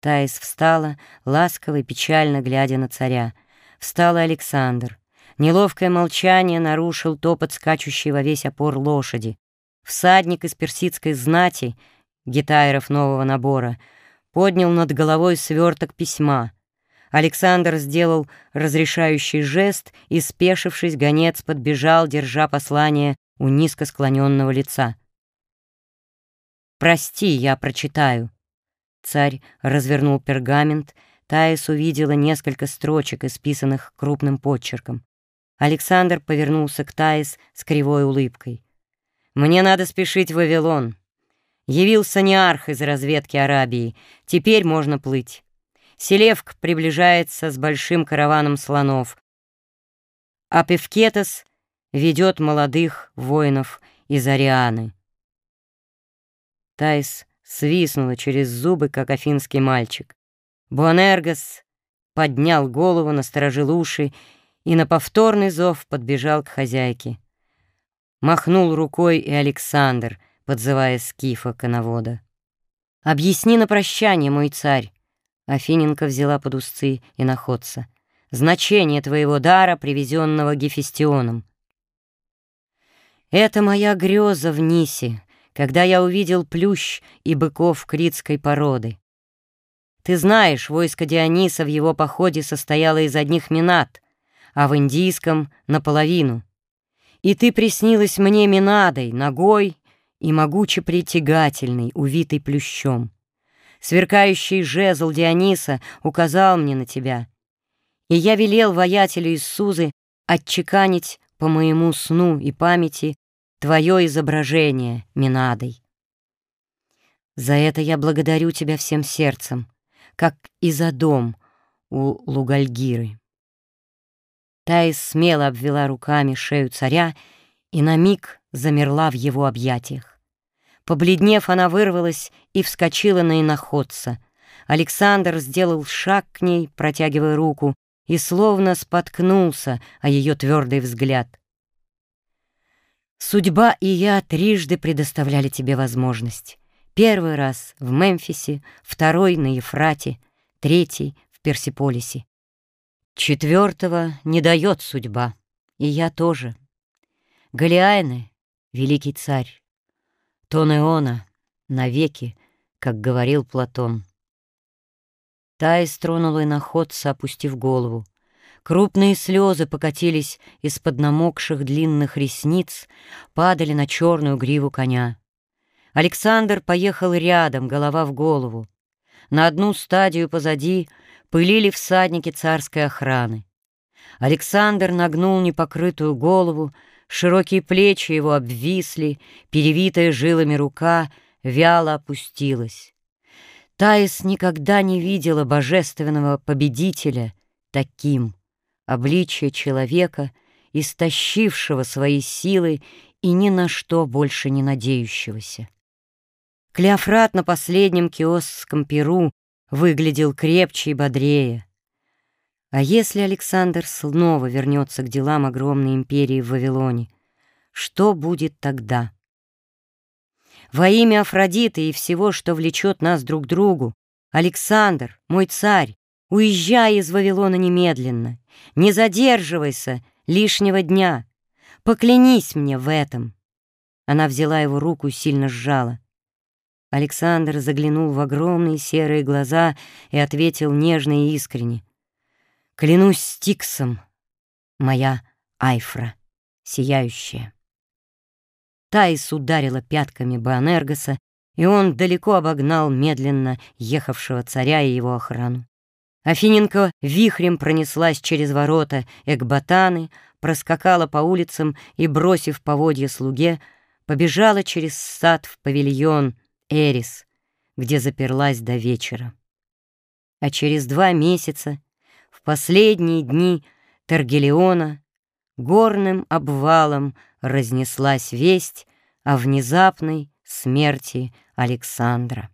Таис встала, ласково и печально глядя на царя. Встал и Александр. Неловкое молчание нарушил топот скачущей во весь опор лошади. Всадник из персидской знати, гитайров нового набора, поднял над головой сверток письма. Александр сделал разрешающий жест, и, спешившись, гонец подбежал, держа послание у низко склоненного лица. «Прости, я прочитаю». Царь развернул пергамент, Таис увидела несколько строчек, исписанных крупным подчерком. Александр повернулся к Таис с кривой улыбкой. «Мне надо спешить в Вавилон. Явился неарх из разведки Арабии. Теперь можно плыть. Селевк приближается с большим караваном слонов. А Певкетас ведет молодых воинов из Арианы. Тайс свистнула через зубы, как афинский мальчик. Буанергос поднял голову, насторожил уши и на повторный зов подбежал к хозяйке. Махнул рукой и Александр, подзывая скифа коновода. «Объясни на прощание, мой царь!» Афиненко взяла под узцы и находца. «Значение твоего дара, привезенного Гефестионом». «Это моя греза в Нисе, когда я увидел плющ и быков критской породы. Ты знаешь, войско Диониса в его походе состояло из одних минат, а в индийском — наполовину. И ты приснилась мне минадой, ногой и могуче притягательной, увитой плющом. Сверкающий жезл Диониса указал мне на тебя, и я велел воятелю из Сузы отчеканить по моему сну и памяти твое изображение Минадой. За это я благодарю тебя всем сердцем, как и за дом у Лугальгиры. Таис смело обвела руками шею царя и на миг замерла в его объятиях. Побледнев, она вырвалась и вскочила на иноходца. Александр сделал шаг к ней, протягивая руку, и словно споткнулся о ее твердый взгляд. Судьба и я трижды предоставляли тебе возможность. Первый раз в Мемфисе, второй на Ефрате, третий в Персиполисе. Четвертого не дает судьба, и я тоже. Галиайны — великий царь. Тонеона — навеки, как говорил Платон. Таис тронула иноходца, опустив голову. Крупные слезы покатились из-под намокших длинных ресниц, падали на черную гриву коня. Александр поехал рядом, голова в голову. На одну стадию позади пылили всадники царской охраны. Александр нагнул непокрытую голову, широкие плечи его обвисли, перевитая жилами рука вяло опустилась. Таис никогда не видела божественного победителя таким, обличие человека, истощившего свои силы и ни на что больше не надеющегося. Клеофрат на последнем киосском перу выглядел крепче и бодрее. А если Александр снова вернется к делам огромной империи в Вавилоне, что будет тогда? Во имя Афродиты и всего, что влечет нас друг к другу, Александр, мой царь, уезжай из Вавилона немедленно, не задерживайся лишнего дня, поклянись мне в этом. Она взяла его руку и сильно сжала. Александр заглянул в огромные серые глаза и ответил нежно и искренне. «Клянусь Стиксом, моя Айфра, сияющая». Таис ударила пятками Баонергоса, и он далеко обогнал медленно ехавшего царя и его охрану. Афиненко вихрем пронеслась через ворота Экбатаны, проскакала по улицам и, бросив поводья слуге, побежала через сад в павильон Эрис, где заперлась до вечера. А через два месяца, в последние дни Таргелиона, горным обвалом разнеслась весть о внезапной смерти Александра.